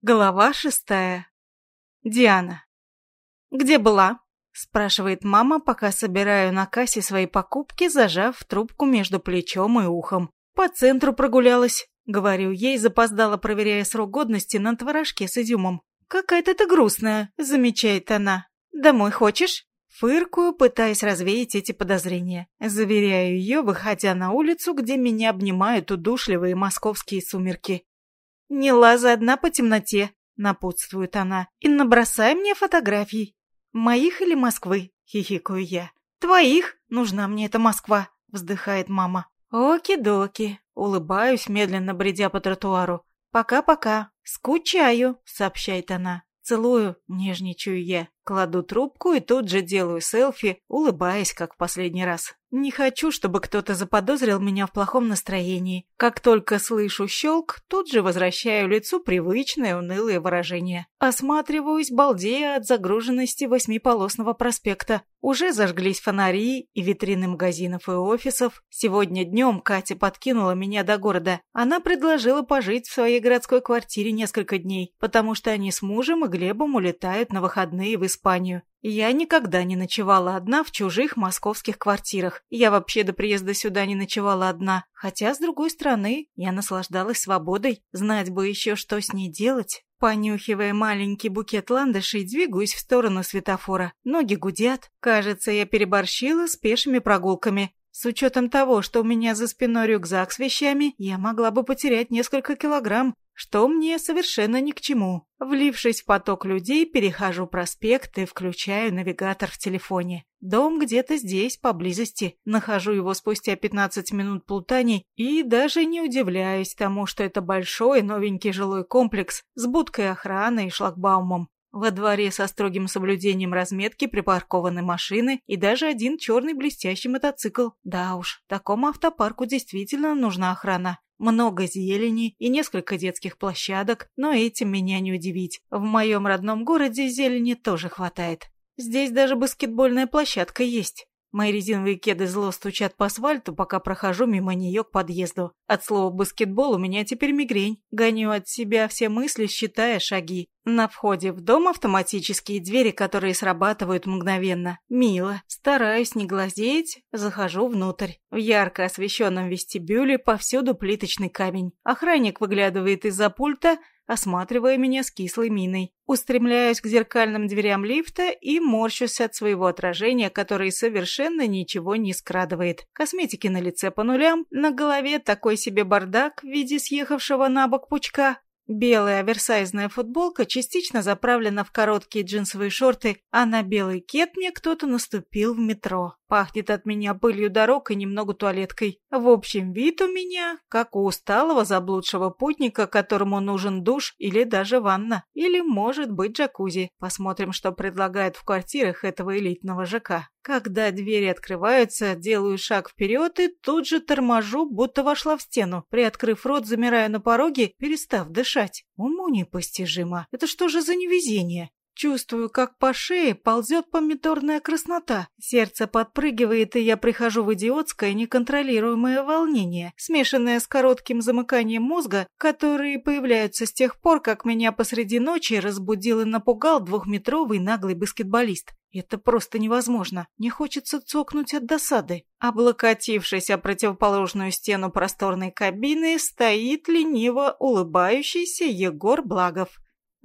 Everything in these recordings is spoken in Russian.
Глава шестая. Диана. «Где была?» – спрашивает мама, пока собираю на кассе свои покупки, зажав трубку между плечом и ухом. «По центру прогулялась», – говорю ей, запоздала, проверяя срок годности на творожке с изюмом. «Какая-то ты грустная», – замечает она. «Домой хочешь?» Фыркую, пытаясь развеять эти подозрения. Заверяю ее, выходя на улицу, где меня обнимают удушливые московские сумерки. «Не лазай одна по темноте», — напутствует она, — «и набросай мне фотографий. Моих или Москвы?» — хихикаю я. «Твоих? Нужна мне эта Москва», — вздыхает мама. «Оки-доки», — улыбаюсь, медленно бредя по тротуару. «Пока-пока. Скучаю», — сообщает она. Целую, нежничаю я. Кладу трубку и тут же делаю селфи, улыбаясь, как в последний раз. Не хочу, чтобы кто-то заподозрил меня в плохом настроении. Как только слышу щелк, тут же возвращаю лицу привычное унылое выражение. Осматриваюсь, балдея от загруженности восьмиполосного проспекта. Уже зажглись фонари и витрины магазинов и офисов. Сегодня днем Катя подкинула меня до города. Она предложила пожить в своей городской квартире несколько дней, потому что они с мужем и Глебом улетают на выходные в Испанию. Я никогда не ночевала одна в чужих московских квартирах. Я вообще до приезда сюда не ночевала одна. Хотя, с другой стороны, я наслаждалась свободой. Знать бы еще, что с ней делать. Понюхивая маленький букет ландышей, двигаюсь в сторону светофора. Ноги гудят. Кажется, я переборщила с пешими прогулками. С учетом того, что у меня за спиной рюкзак с вещами, я могла бы потерять несколько килограмм, что мне совершенно ни к чему. Влившись в поток людей, перехожу проспект и включаю навигатор в телефоне. Дом где-то здесь, поблизости. Нахожу его спустя 15 минут плутаний и даже не удивляюсь тому, что это большой новенький жилой комплекс с будкой охраны и шлагбаумом. Во дворе со строгим соблюдением разметки припаркованы машины и даже один черный блестящий мотоцикл. Да уж, такому автопарку действительно нужна охрана. Много зелени и несколько детских площадок, но этим меня не удивить. В моем родном городе зелени тоже хватает. Здесь даже баскетбольная площадка есть. Мои резиновые кеды зло стучат по асфальту, пока прохожу мимо нее к подъезду. От слова «баскетбол» у меня теперь мигрень. Гоню от себя все мысли, считая шаги. На входе в дом автоматические двери, которые срабатывают мгновенно. Мило. Стараюсь не глазеть, захожу внутрь. В ярко освещенном вестибюле повсюду плиточный камень. Охранник выглядывает из-за пульта, осматривая меня с кислой миной. Устремляюсь к зеркальным дверям лифта и морщусь от своего отражения, которое совершенно ничего не скрадывает. Косметики на лице по нулям, на голове такой себе бардак в виде съехавшего на бок пучка. Белая оверсайзная футболка частично заправлена в короткие джинсовые шорты, а на белый кет мне кто-то наступил в метро. Пахнет от меня пылью дорог и немного туалеткой. В общем, вид у меня, как у усталого заблудшего путника, которому нужен душ или даже ванна. Или, может быть, джакузи. Посмотрим, что предлагают в квартирах этого элитного ЖК. Когда двери открываются, делаю шаг вперед и тут же торможу, будто вошла в стену. Приоткрыв рот, замираю на пороге, перестав дышать. Уму непостижимо. Это что же за невезение? Чувствую, как по шее ползет помидорная краснота. Сердце подпрыгивает, и я прихожу в идиотское неконтролируемое волнение, смешанное с коротким замыканием мозга, которые появляются с тех пор, как меня посреди ночи разбудил и напугал двухметровый наглый баскетболист. Это просто невозможно. Не хочется цокнуть от досады. Облокотившись о противоположную стену просторной кабины, стоит лениво улыбающийся Егор Благов.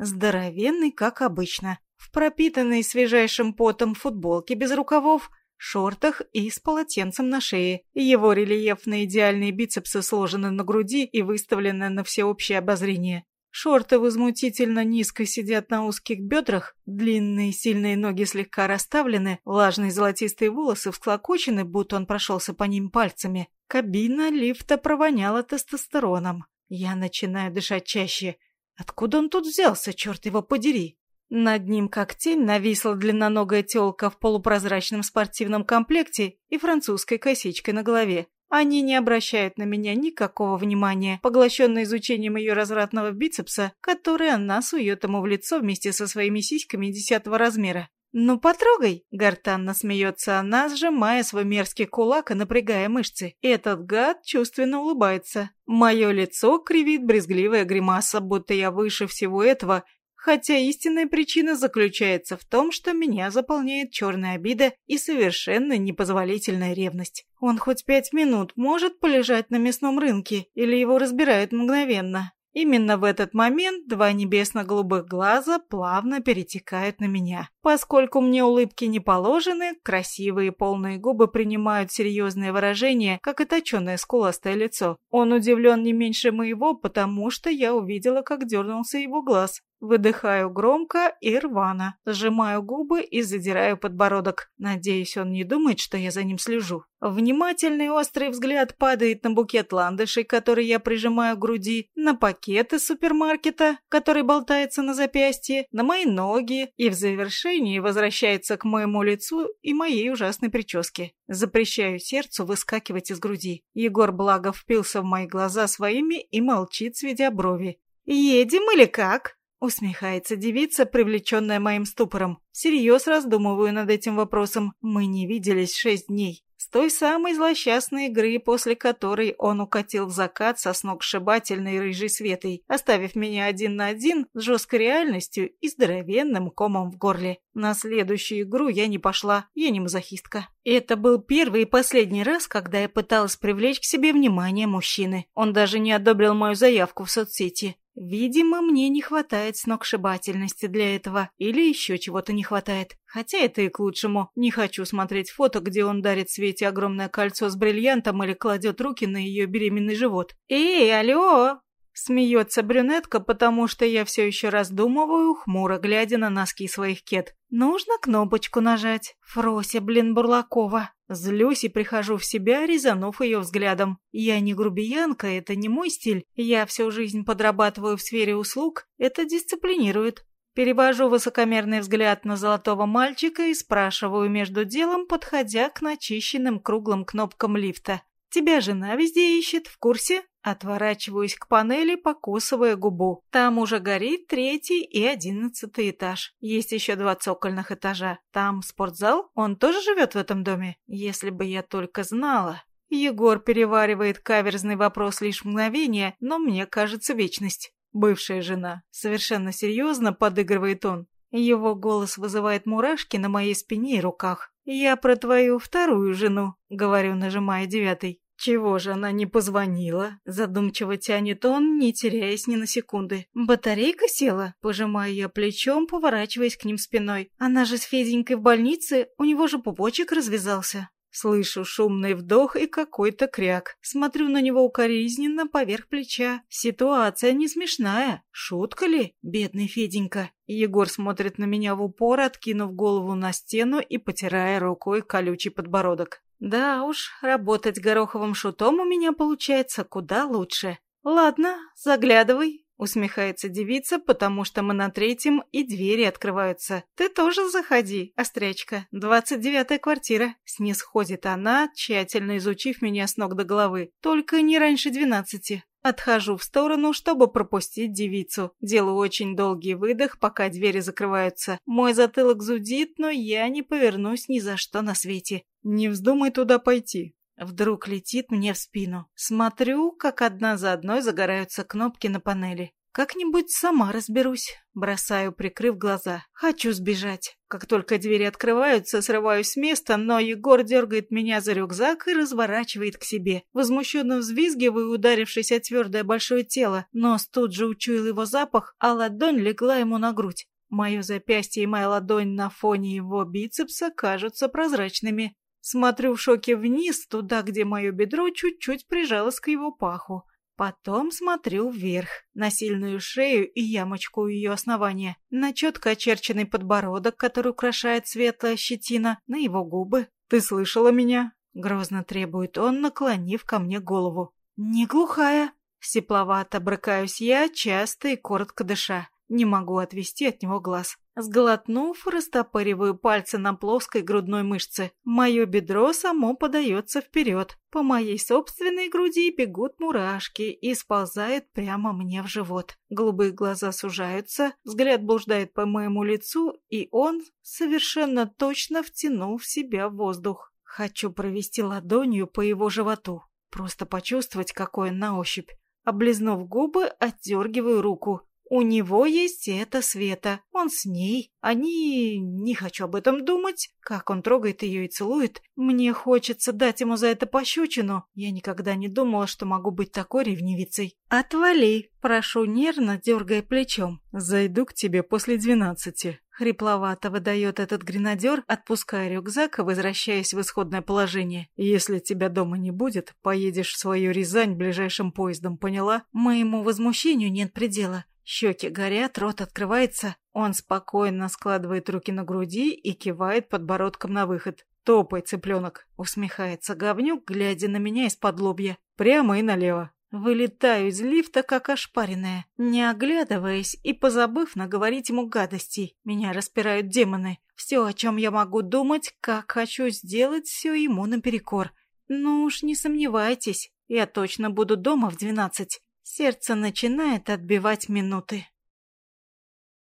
Здоровенный, как обычно, в пропитанной свежайшим потом футболке без рукавов, шортах и с полотенцем на шее. Его рельефные идеальные бицепсы сложены на груди и выставлены на всеобщее обозрение. Шорты возмутительно низко сидят на узких бедрах, длинные сильные ноги слегка расставлены, влажные золотистые волосы всклокочены, будто он прошелся по ним пальцами. Кабина лифта провоняла тестостероном. Я начинаю дышать чаще – Откуда он тут взялся, черт его подери? Над ним, как тень, нависла длинноногая телка в полупрозрачном спортивном комплекте и французской косичкой на голове. Они не обращают на меня никакого внимания, поглощенно изучением ее развратного бицепса, который она сует ему в лицо вместе со своими сиськами десятого размера. «Ну, потрогай!» — гортанно смеется она, сжимая свой мерзкий кулак и напрягая мышцы. Этот гад чувственно улыбается. Мое лицо кривит брезгливая гримаса, будто я выше всего этого хотя истинная причина заключается в том, что меня заполняет черная обида и совершенно непозволительная ревность. Он хоть пять минут может полежать на мясном рынке или его разбирают мгновенно. Именно в этот момент два небесно-голубых глаза плавно перетекают на меня. Поскольку мне улыбки не положены, красивые полные губы принимают серьезное выражение, как и точеное скуластое лицо. Он удивлен не меньше моего, потому что я увидела, как дернулся его глаз. Выдыхаю громко и рвано, сжимаю губы и задираю подбородок. Надеюсь, он не думает, что я за ним слежу. Внимательный острый взгляд падает на букет ландышей, который я прижимаю к груди, на пакет из супермаркета, который болтается на запястье, на мои ноги и в завершении возвращается к моему лицу и моей ужасной прическе. Запрещаю сердцу выскакивать из груди. Егор благо впился в мои глаза своими и молчит, сведя брови. «Едем или как?» Усмехается девица, привлеченная моим ступором. Всерьез раздумываю над этим вопросом. Мы не виделись шесть дней. С той самой злосчастной игры, после которой он укатил в закат со сногсшибательной рыжей светой, оставив меня один на один с жесткой реальностью и здоровенным комом в горле. На следующую игру я не пошла, я не мазохистка. Это был первый и последний раз, когда я пыталась привлечь к себе внимание мужчины. Он даже не одобрил мою заявку в соцсети. Видимо, мне не хватает сногсшибательности для этого, или еще чего-то не хватает. Хотя это и к лучшему. Не хочу смотреть фото, где он дарит Свете огромное кольцо с бриллиантом или кладет руки на ее беременный живот. «Эй, алло!» Смеется брюнетка, потому что я все еще раздумываю, хмуро глядя на носки своих кет. Нужно кнопочку нажать. Фрося, блин, Бурлакова. Злюсь и прихожу в себя, резанув ее взглядом. Я не грубиянка, это не мой стиль. Я всю жизнь подрабатываю в сфере услуг, это дисциплинирует. Перевожу высокомерный взгляд на золотого мальчика и спрашиваю между делом, подходя к начищенным круглым кнопкам лифта. «Тебя жена везде ищет, в курсе?» Отворачиваюсь к панели, покусывая губу. Там уже горит третий и одиннадцатый этаж. Есть еще два цокольных этажа. Там спортзал? Он тоже живет в этом доме? Если бы я только знала. Егор переваривает каверзный вопрос лишь мгновение, но мне кажется вечность. Бывшая жена. Совершенно серьезно подыгрывает он. Его голос вызывает мурашки на моей спине и руках. «Я про твою вторую жену», — говорю, нажимая девятый. «Чего же она не позвонила?» Задумчиво тянет он, не теряясь ни на секунды. «Батарейка села?» Пожимаю я плечом, поворачиваясь к ним спиной. «Она же с Феденькой в больнице, у него же пупочек развязался». Слышу шумный вдох и какой-то кряк. Смотрю на него укоризненно поверх плеча. Ситуация не смешная. Шутка ли, бедный Феденька? Егор смотрит на меня в упор, откинув голову на стену и потирая рукой колючий подбородок. Да уж, работать гороховым шутом у меня получается куда лучше. Ладно, заглядывай, усмехается девица, потому что мы на третьем и двери открываются. Ты тоже заходи, острячка. Двадцать девятая квартира. Снисходит она, тщательно изучив меня с ног до головы. Только не раньше двенадцати. Отхожу в сторону, чтобы пропустить девицу. Делаю очень долгий выдох, пока двери закрываются. Мой затылок зудит, но я не повернусь ни за что на свете. Не вздумай туда пойти. Вдруг летит мне в спину. Смотрю, как одна за одной загораются кнопки на панели. Как-нибудь сама разберусь. Бросаю, прикрыв глаза. Хочу сбежать. Как только двери открываются, срываюсь с места, но Егор дергает меня за рюкзак и разворачивает к себе. Возмущенно взвизгиваю, ударившись о твердое большое тело. Нос тут же учуял его запах, а ладонь легла ему на грудь. Мое запястье и моя ладонь на фоне его бицепса кажутся прозрачными. Смотрю в шоке вниз, туда, где мое бедро чуть-чуть прижалось к его паху. Потом смотрю вверх, на сильную шею и ямочку у ее основания, на четко очерченный подбородок, который украшает светлая щетина, на его губы. «Ты слышала меня?» — грозно требует он, наклонив ко мне голову. «Не глухая!» — сепловато брыкаюсь я, часто и коротко дыша. Не могу отвести от него глаз. Сглотнув, растопыриваю пальцы на плоской грудной мышце. Мое бедро само подается вперед. По моей собственной груди бегут мурашки и сползают прямо мне в живот. Голубые глаза сужаются, взгляд блуждает по моему лицу, и он совершенно точно втянул в себя воздух. Хочу провести ладонью по его животу, просто почувствовать, какой он на ощупь. Облизнув губы, отдергиваю руку. У него есть эта Света. Он с ней. Они... Не хочу об этом думать. Как он трогает ее и целует. Мне хочется дать ему за это пощечину. Я никогда не думала, что могу быть такой ревнивицей. «Отвали!» Прошу нервно, дергая плечом. «Зайду к тебе после двенадцати». Хрипловато выдает этот гренадер, отпуская рюкзак и возвращаясь в исходное положение. «Если тебя дома не будет, поедешь в свою Рязань ближайшим поездом, поняла?» Моему возмущению нет предела. Щеки горят, рот открывается. Он спокойно складывает руки на груди и кивает подбородком на выход. «Топай, цыпленок!» — усмехается говнюк, глядя на меня из-под лобья. «Прямо и налево!» Вылетаю из лифта, как ошпаренная, не оглядываясь и позабыв наговорить ему гадостей. Меня распирают демоны. Все, о чем я могу думать, как хочу сделать все ему наперекор. Ну уж не сомневайтесь, я точно буду дома в двенадцать. Сердце начинает отбивать минуты.